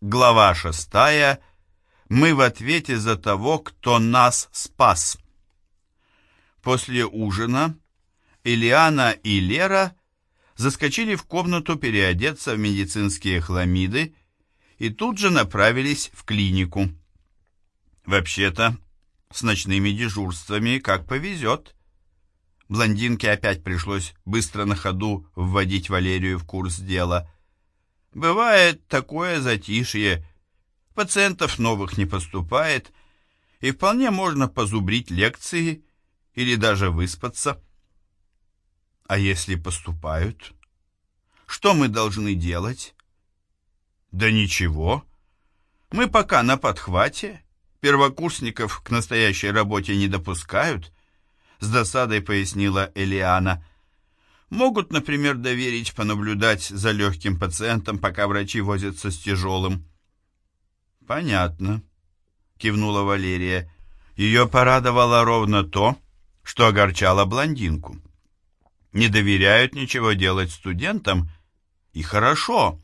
Глава шестая. Мы в ответе за того, кто нас спас. После ужина Ильяна и Лера заскочили в комнату переодеться в медицинские хламиды и тут же направились в клинику. Вообще-то, с ночными дежурствами как повезет. Блондинке опять пришлось быстро на ходу вводить Валерию в курс дела – Бывает такое затишье, пациентов новых не поступает, и вполне можно позубрить лекции или даже выспаться. А если поступают? Что мы должны делать? Да ничего. Мы пока на подхвате. Первокурсников к настоящей работе не допускают, с досадой пояснила Элиана. Могут, например, доверить понаблюдать за легким пациентом, пока врачи возятся с тяжелым. «Понятно», — кивнула Валерия. Ее порадовало ровно то, что огорчало блондинку. Не доверяют ничего делать студентам, и хорошо,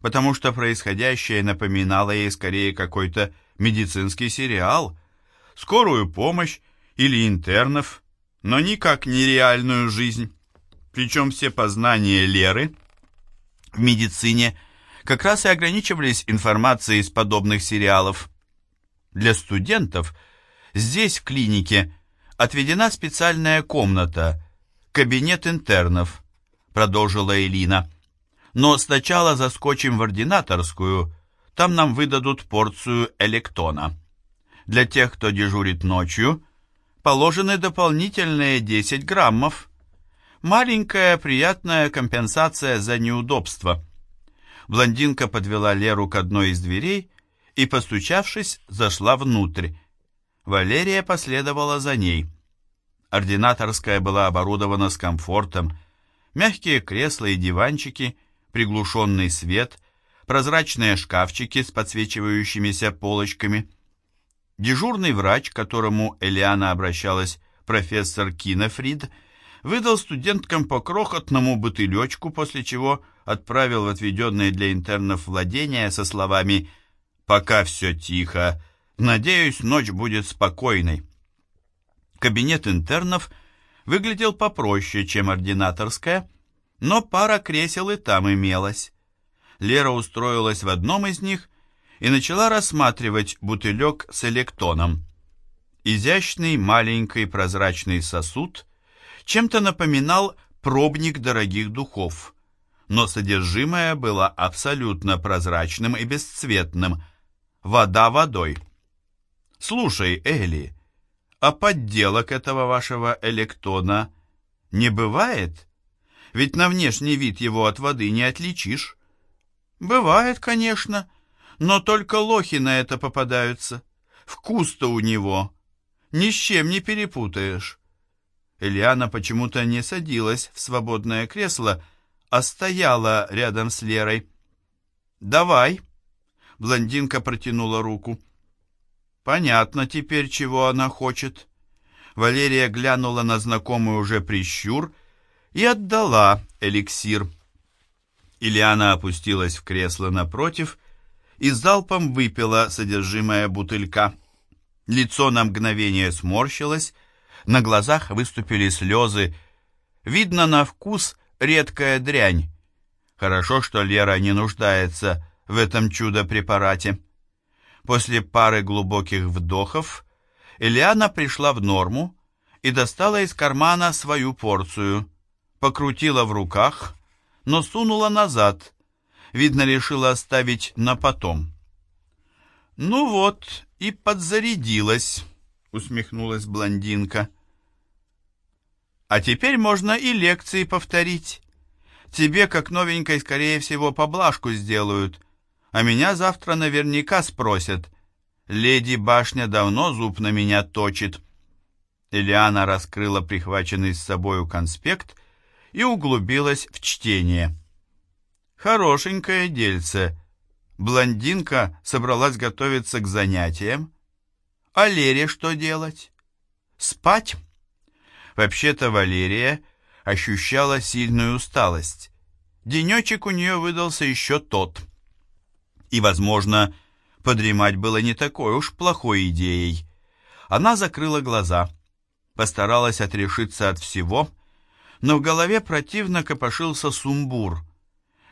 потому что происходящее напоминало ей скорее какой-то медицинский сериал, скорую помощь или интернов, но никак не реальную жизнь. Причем все познания Леры в медицине как раз и ограничивались информацией из подобных сериалов. Для студентов здесь, в клинике, отведена специальная комната, кабинет интернов, продолжила Элина. Но сначала заскочим в ординаторскую, там нам выдадут порцию электона. Для тех, кто дежурит ночью, положены дополнительные 10 граммов. Маленькая приятная компенсация за неудобство. Блондинка подвела Леру к одной из дверей и, постучавшись, зашла внутрь. Валерия последовала за ней. Ординаторская была оборудована с комфортом. Мягкие кресла и диванчики, приглушенный свет, прозрачные шкафчики с подсвечивающимися полочками. Дежурный врач, к которому Элиана обращалась, профессор Кинефрид, выдал студенткам по крохотному бутылечку, после чего отправил в отведенные для интернов владения со словами «Пока все тихо, надеюсь, ночь будет спокойной». Кабинет интернов выглядел попроще, чем ординаторская, но пара кресел и там имелась. Лера устроилась в одном из них и начала рассматривать бутылек с электоном. Изящный маленький прозрачный сосуд чем-то напоминал пробник дорогих духов, но содержимое было абсолютно прозрачным и бесцветным, вода водой. «Слушай, Элли, а подделок этого вашего электона не бывает? Ведь на внешний вид его от воды не отличишь». «Бывает, конечно, но только лохи на это попадаются. Вкус-то у него ни с чем не перепутаешь». Элиана почему-то не садилась в свободное кресло, а стояла рядом с Лерой. «Давай!» — блондинка протянула руку. «Понятно теперь, чего она хочет». Валерия глянула на знакомый уже прищур и отдала эликсир. Ильяна опустилась в кресло напротив и залпом выпила содержимое бутылька. Лицо на мгновение сморщилось, на глазах выступили слезы. Видно на вкус редкая дрянь. Хорошо, что Лера не нуждается в этом чудо-препарате. После пары глубоких вдохов Элиана пришла в норму и достала из кармана свою порцию, покрутила в руках, но сунула назад, видно, решила оставить на потом. «Ну вот, и подзарядилась», усмехнулась блондинка. А теперь можно и лекции повторить. Тебе, как новенькой, скорее всего, поблажку сделают, а меня завтра наверняка спросят. Леди Башня давно зуб на меня точит. Элиана раскрыла прихваченный с собою конспект и углубилась в чтение. Хорошенькое дельце. Блондинка собралась готовиться к занятиям, а Лере что делать? Спать? Вообще-то Валерия ощущала сильную усталость. Денечек у нее выдался еще тот. И, возможно, подремать было не такой уж плохой идеей. Она закрыла глаза, постаралась отрешиться от всего, но в голове противно копошился сумбур.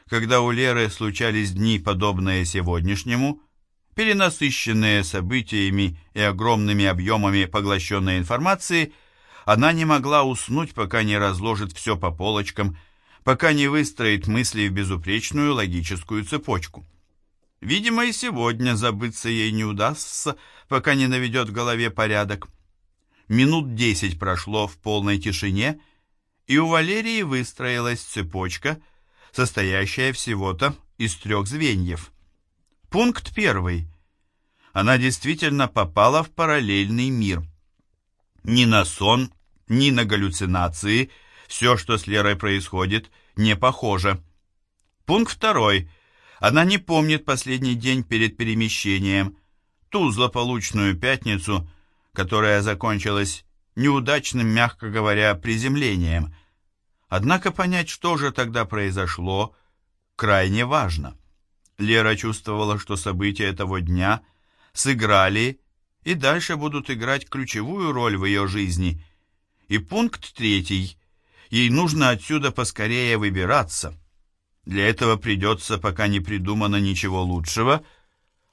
Когда у Леры случались дни, подобные сегодняшнему, перенасыщенные событиями и огромными объемами поглощенной информации, она не могла уснуть, пока не разложит все по полочкам, пока не выстроит мысли в безупречную логическую цепочку. Видимо, и сегодня забыться ей не удастся, пока не наведет в голове порядок. Минут десять прошло в полной тишине, и у Валерии выстроилась цепочка, состоящая всего-то из трех звеньев. Пункт первый. Она действительно попала в параллельный мир. Ни на сон, ни на галлюцинации все, что с Лерой происходит, не похоже. Пункт второй. Она не помнит последний день перед перемещением, ту злополучную пятницу, которая закончилась неудачным, мягко говоря, приземлением. Однако понять, что же тогда произошло, крайне важно. Лера чувствовала, что события того дня сыграли и дальше будут играть ключевую роль в ее жизни. И пункт третий. Ей нужно отсюда поскорее выбираться. Для этого придется, пока не придумано ничего лучшего,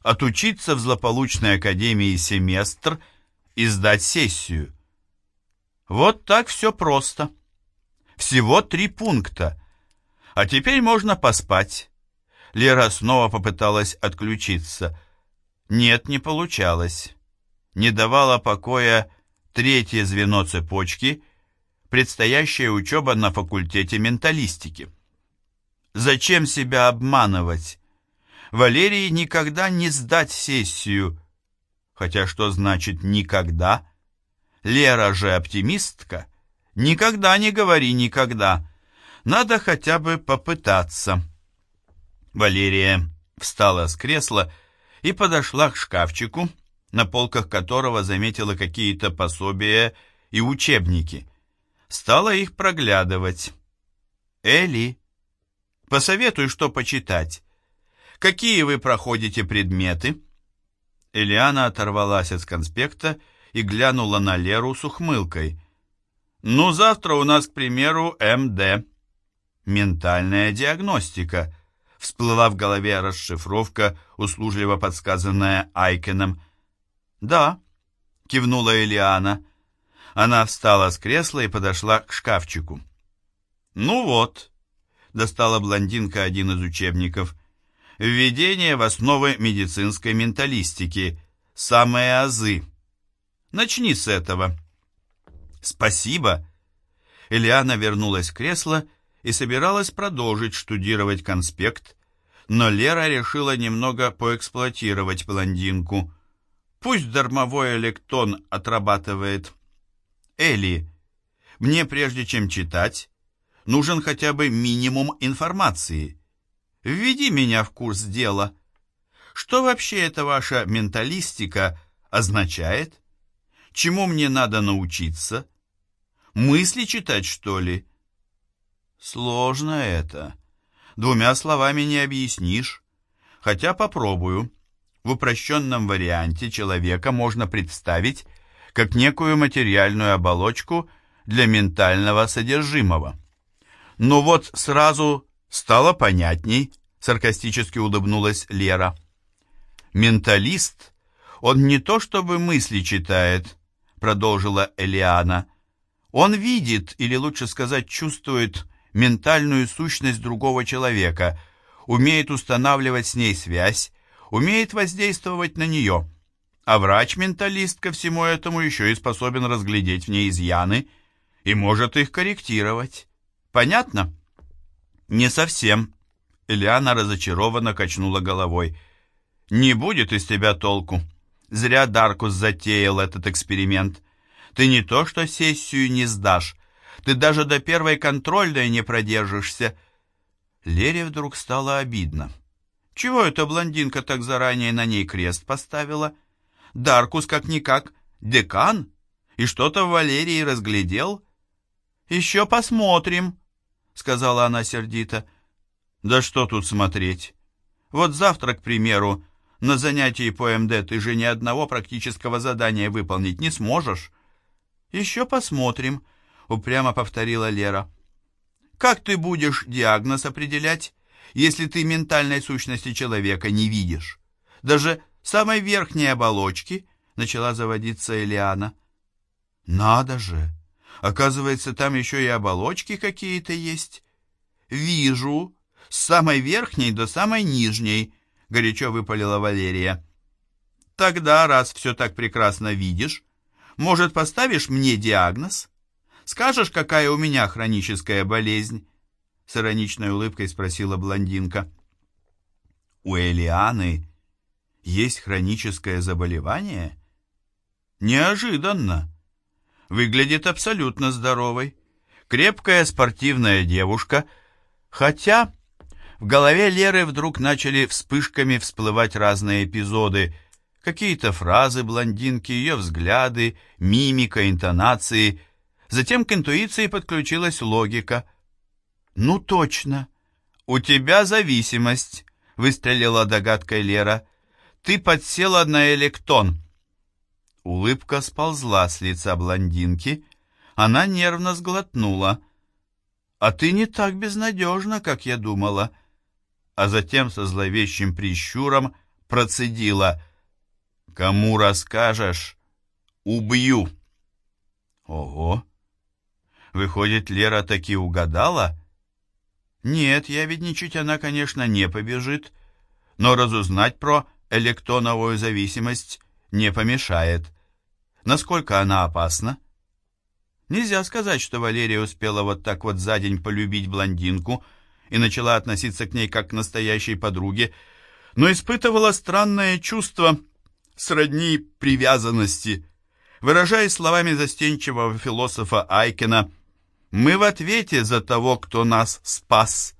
отучиться в злополучной академии семестр и сдать сессию. Вот так все просто. Всего три пункта. А теперь можно поспать. Лера снова попыталась отключиться. Нет, не получалось. Не давала покоя третье звено цепочки, предстоящая учеба на факультете менталистики. Зачем себя обманывать? Валерии никогда не сдать сессию. Хотя что значит «никогда»? Лера же оптимистка. Никогда не говори «никогда». Надо хотя бы попытаться. Валерия встала с кресла и подошла к шкафчику, на полках которого заметила какие-то пособия и учебники. Стала их проглядывать. «Элли, посоветуй, что почитать. Какие вы проходите предметы?» Элиана оторвалась от конспекта и глянула на Леру с ухмылкой. «Ну, завтра у нас, к примеру, МД. Ментальная диагностика». Всплыла в голове расшифровка, услужливо подсказанная Айкеном. «Да», — кивнула Элиана. Она встала с кресла и подошла к шкафчику. «Ну вот», — достала блондинка один из учебников, «Введение в основы медицинской менталистики. Самые азы». Начни с этого». «Спасибо». Элиана вернулась в кресло и собиралась продолжить штудировать конспект, но Лера решила немного поэксплуатировать блондинку. Пусть дармовой электон отрабатывает. «Элли, мне прежде чем читать, нужен хотя бы минимум информации. Введи меня в курс дела. Что вообще эта ваша менталистика означает?» Чему мне надо научиться? Мысли читать, что ли? Сложно это. Двумя словами не объяснишь. Хотя попробую. В упрощенном варианте человека можно представить как некую материальную оболочку для ментального содержимого. Но вот сразу стало понятней, саркастически улыбнулась Лера. Менталист, он не то чтобы мысли читает, продолжила Элиана. Он видит, или лучше сказать, чувствует ментальную сущность другого человека, умеет устанавливать с ней связь, умеет воздействовать на нее. А врач-менталист ко всему этому еще и способен разглядеть в ней изъяны и может их корректировать. Понятно? Не совсем. Элиана разочарованно качнула головой. Не будет из тебя толку. Зря Даркус затеял этот эксперимент. Ты не то что сессию не сдашь, ты даже до первой контрольной не продержишься. Лере вдруг стало обидно. Чего эта блондинка так заранее на ней крест поставила? Даркус как-никак декан, и что-то в Валерии разглядел. «Еще посмотрим», — сказала она сердито. «Да что тут смотреть? Вот завтра, к примеру, на занятии по МД ты же ни одного практического задания выполнить не сможешь. Еще посмотрим, упрямо повторила Лера. Как ты будешь диагноз определять, если ты ментальной сущности человека не видишь? Даже самой верхней оболочки, начала заводиться Элиана. Надо же! Оказывается, там еще и оболочки какие-то есть. Вижу, с самой верхней до самой нижней, горячо выпалила Валерия. Тогда, раз все так прекрасно видишь, может, поставишь мне диагноз? Скажешь, какая у меня хроническая болезнь? С ироничной улыбкой спросила блондинка. У Элианы есть хроническое заболевание? Неожиданно. Выглядит абсолютно здоровой. Крепкая спортивная девушка, хотя в голове Леры вдруг начали вспышками всплывать разные эпизоды, какие-то фразы блондинки, ее взгляды, мимика, интонации. Затем к интуиции подключилась логика. «Ну точно, у тебя зависимость», — выстрелила догадкой Лера. «Ты подсела на электон». Улыбка сползла с лица блондинки, она нервно сглотнула. «А ты не так безнадежна, как я думала», а затем со зловещим прищуром процедила «Кому расскажешь, убью». «Ого! Выходит, Лера таки угадала?» «Нет, я ведь ничуть она, конечно, не побежит, но разузнать про электоновую зависимость не помешает». Насколько она опасна? Нельзя сказать, что Валерия успела вот так вот за день полюбить блондинку и начала относиться к ней как к настоящей подруге, но испытывала странное чувство сродни привязанности. Выражаясь словами застенчивого философа Айкена, «Мы в ответе за того, кто нас спас».